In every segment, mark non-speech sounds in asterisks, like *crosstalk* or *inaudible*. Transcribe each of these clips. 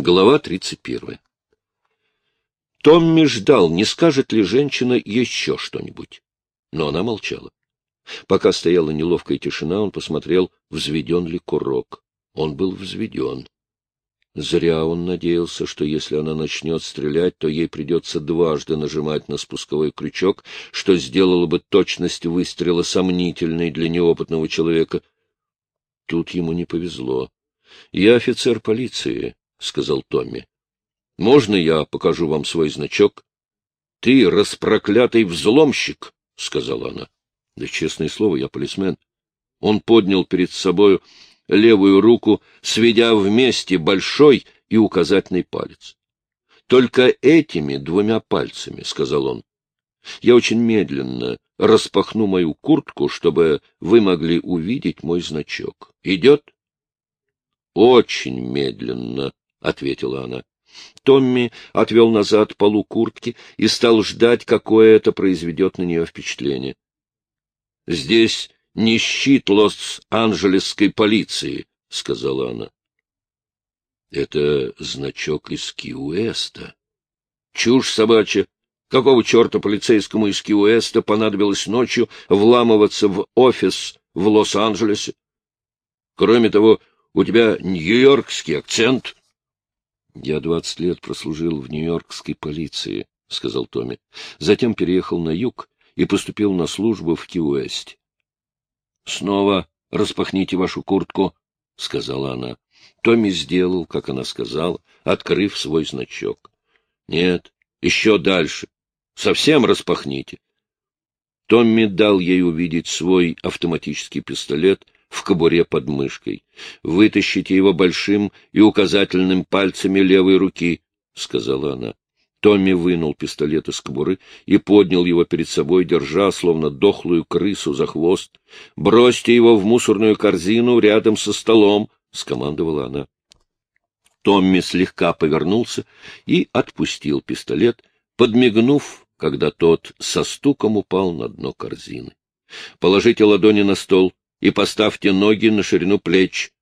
Глава 31. Томми ждал, не скажет ли женщина еще что-нибудь. Но она молчала. Пока стояла неловкая тишина, он посмотрел, взведен ли курок. Он был взведен. Зря он надеялся, что если она начнет стрелять, то ей придется дважды нажимать на спусковой крючок, что сделало бы точность выстрела сомнительной для неопытного человека. Тут ему не повезло. — Я офицер полиции, — сказал Томми. — Можно я покажу вам свой значок? — Ты распроклятый взломщик, — сказала она. — Да, честное слово, я полисмен. Он поднял перед собою левую руку, сведя вместе большой и указательный палец. — Только этими двумя пальцами, — сказал он. — Я очень медленно распахну мою куртку, чтобы вы могли увидеть мой значок. Идет? — Очень медленно, — ответила она. Томми отвел назад полу куртки и стал ждать, какое это произведет на нее впечатление. — Здесь не щит Лос-Анджелесской полиции, — сказала она. — Это значок из Киуэста. — Чушь собачья! Какого черта полицейскому из Киуэста понадобилось ночью вламываться в офис в Лос-Анджелесе? Кроме того, у тебя нью-йоркский акцент. — Я двадцать лет прослужил в нью-йоркской полиции, — сказал Томми. Затем переехал на юг и поступил на службу в Ки-Уэсте. — Снова распахните вашу куртку, — сказала она. Томми сделал, как она сказала, открыв свой значок. — Нет, еще дальше. Совсем распахните. Томми дал ей увидеть свой автоматический пистолет — в кобуре под мышкой. Вытащите его большим и указательным пальцами левой руки, — сказала она. Томми вынул пистолет из кобуры и поднял его перед собой, держа, словно дохлую крысу за хвост. — Бросьте его в мусорную корзину рядом со столом, — скомандовала она. Томми слегка повернулся и отпустил пистолет, подмигнув, когда тот со стуком упал на дно корзины. — Положите ладони на стол, и поставьте ноги на ширину плеч.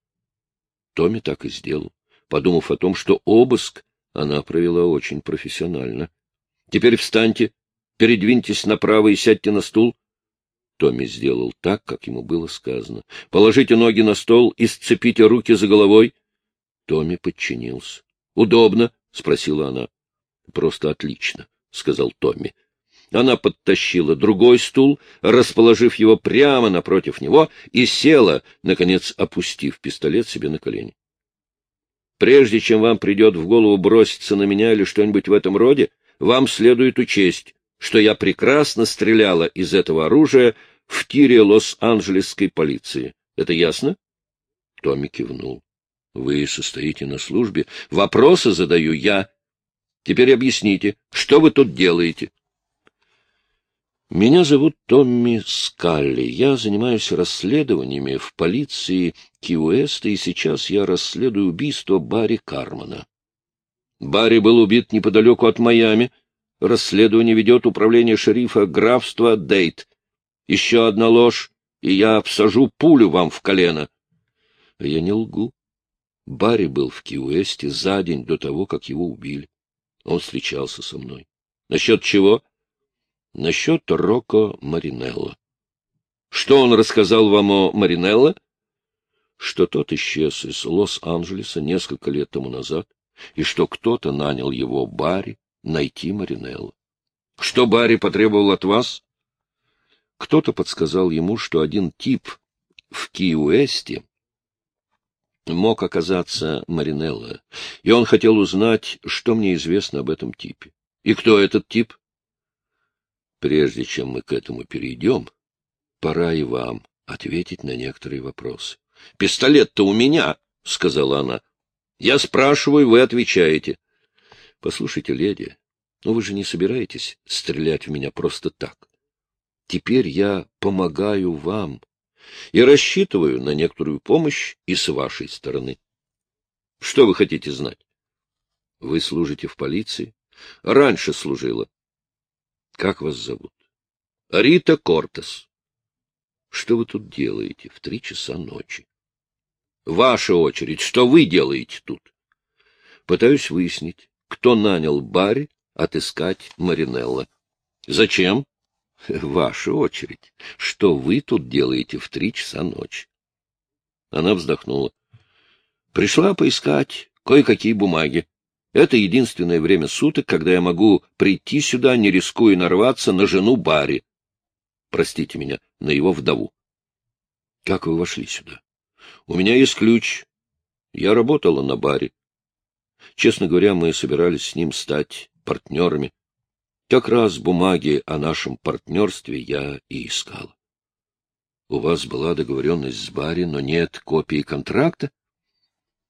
Томми так и сделал, подумав о том, что обыск она провела очень профессионально. — Теперь встаньте, передвиньтесь направо и сядьте на стул. Томми сделал так, как ему было сказано. — Положите ноги на стол и сцепите руки за головой. Томми подчинился. — Удобно? — спросила она. — Просто отлично, — сказал Томми. Она подтащила другой стул, расположив его прямо напротив него, и села, наконец опустив пистолет себе на колени. Прежде чем вам придет в голову броситься на меня или что-нибудь в этом роде, вам следует учесть, что я прекрасно стреляла из этого оружия в тире Лос-Анджелесской полиции. Это ясно? Томми кивнул. — Вы состоите на службе. Вопросы задаю я. Теперь объясните, что вы тут делаете? Меня зовут Томми Скалли. Я занимаюсь расследованиями в полиции Ки-Уэста, и сейчас я расследую убийство Барри Кармана. Барри был убит неподалеку от Майами. Расследование ведет управление шерифа графства Дейт. Еще одна ложь, и я всажу пулю вам в колено. Я не лгу. Барри был в Ки-Уэсте за день до того, как его убили. Он встречался со мной. Насчет чего? — насчет Рокко Маринелло. Что он рассказал вам о Маринелло? Что тот исчез из Лос-Анджелеса несколько лет тому назад, и что кто-то нанял его Барри найти Маринелло. Что Барри потребовал от вас? Кто-то подсказал ему, что один тип в Ки-Уэсте мог оказаться Маринелло, и он хотел узнать, что мне известно об этом типе. И кто этот тип? Прежде чем мы к этому перейдем, пора и вам ответить на некоторые вопросы. — Пистолет-то у меня, — сказала она. — Я спрашиваю, вы отвечаете. — Послушайте, леди, ну вы же не собираетесь стрелять в меня просто так. Теперь я помогаю вам и рассчитываю на некоторую помощь и с вашей стороны. Что вы хотите знать? Вы служите в полиции? Раньше служила. Как вас зовут? Рита Кортес. Что вы тут делаете в три часа ночи? Ваша очередь. Что вы делаете тут? Пытаюсь выяснить, кто нанял Барри отыскать Маринелла. — Зачем? *laughs* — Ваша очередь. Что вы тут делаете в три часа ночи? Она вздохнула. — Пришла поискать кое-какие бумаги. Это единственное время суток, когда я могу прийти сюда, не рискуя нарваться на жену Барри. Простите меня, на его вдову. — Как вы вошли сюда? — У меня есть ключ. Я работала на баре. Честно говоря, мы собирались с ним стать партнерами. Как раз бумаги о нашем партнерстве я и искал. У вас была договоренность с Барри, но нет копии контракта?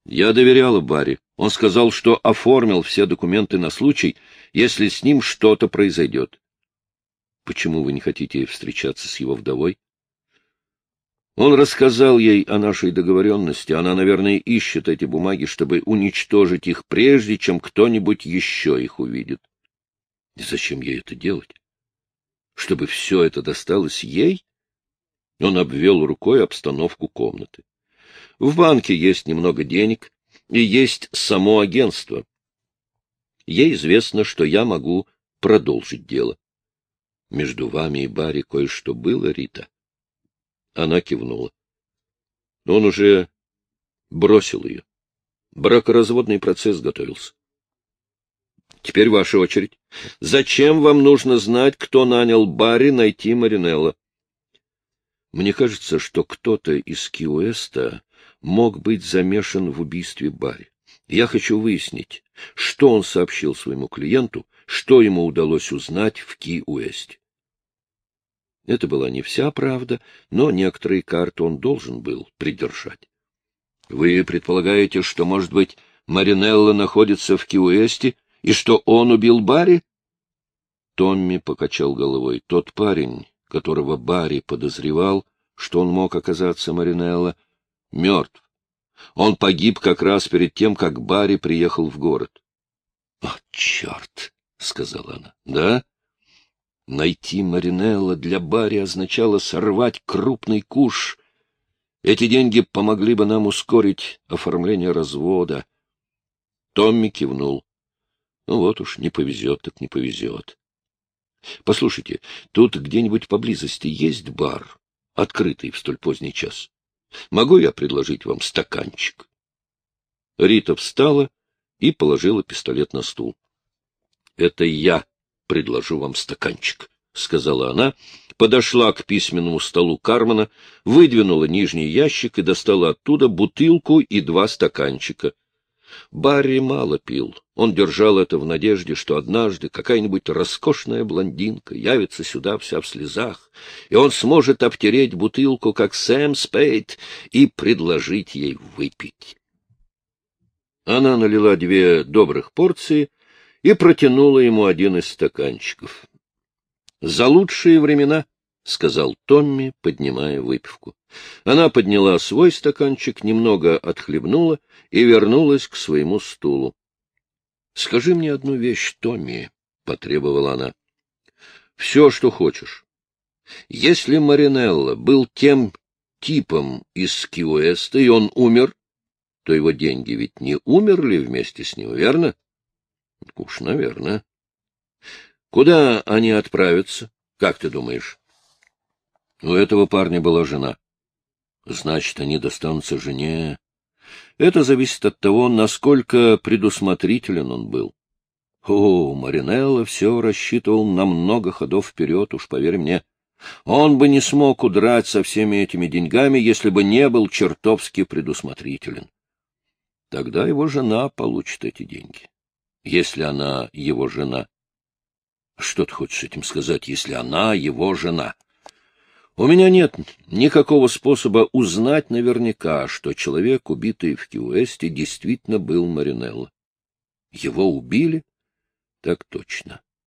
Я доверяла Барри. Он сказал, что оформил все документы на случай, если с ним что-то произойдет. Почему вы не хотите встречаться с его вдовой? Он рассказал ей о нашей договоренности. Она, наверное, ищет эти бумаги, чтобы уничтожить их прежде, чем кто-нибудь еще их увидит. И зачем ей это делать? Чтобы все это досталось ей? Он обвел рукой обстановку комнаты. В банке есть немного денег, и есть само агентство. Ей известно, что я могу продолжить дело. Между вами и Барри кое-что было, Рита? Она кивнула. Он уже бросил ее. Бракоразводный процесс готовился. Теперь ваша очередь. Зачем вам нужно знать, кто нанял Барри найти Маринелла? Мне кажется, что кто-то из Киуэста мог быть замешан в убийстве Барри. Я хочу выяснить, что он сообщил своему клиенту, что ему удалось узнать в Ки-Уэсте. Это была не вся правда, но некоторые карты он должен был придержать. — Вы предполагаете, что, может быть, Маринелла находится в Киуэсте и что он убил Барри? Томми покачал головой. Тот парень, которого Барри подозревал, что он мог оказаться Маринелла, мертв. Он погиб как раз перед тем, как Барри приехал в город. — О, черт! — сказала она. — Да? Найти Маринелла для Барри означало сорвать крупный куш. Эти деньги помогли бы нам ускорить оформление развода. Томми кивнул. Ну вот уж, не повезет, так не повезет. Послушайте, тут где-нибудь поблизости есть бар, открытый в столь поздний час? Могу я предложить вам стаканчик? Рита встала и положила пистолет на стул. — Это я предложу вам стаканчик, — сказала она, подошла к письменному столу Кармана, выдвинула нижний ящик и достала оттуда бутылку и два стаканчика. Барри мало пил. Он держал это в надежде, что однажды какая-нибудь роскошная блондинка явится сюда вся в слезах, и он сможет обтереть бутылку, как Сэм Спейд, и предложить ей выпить. Она налила две добрых порции и протянула ему один из стаканчиков. — За лучшие времена, — сказал Томми, поднимая выпивку. Она подняла свой стаканчик, немного отхлебнула и вернулась к своему стулу. — Скажи мне одну вещь, Томми, — потребовала она. — Все, что хочешь. Если Маринелло был тем типом из Киуэста, и он умер, то его деньги ведь не умерли вместе с ним, верно? — Уж, наверное. Куда они отправятся? Как ты думаешь? У этого парня была жена. Значит, они достанутся жене. Это зависит от того, насколько предусмотрителен он был. О, Маринелло все рассчитывал на много ходов вперед, уж поверь мне. Он бы не смог удрать со всеми этими деньгами, если бы не был чертовски предусмотрителен. Тогда его жена получит эти деньги если она его жена. Что ты хочешь этим сказать, если она его жена? У меня нет никакого способа узнать наверняка, что человек, убитый в Киуэсте, действительно был Маринелло. Его убили? Так точно.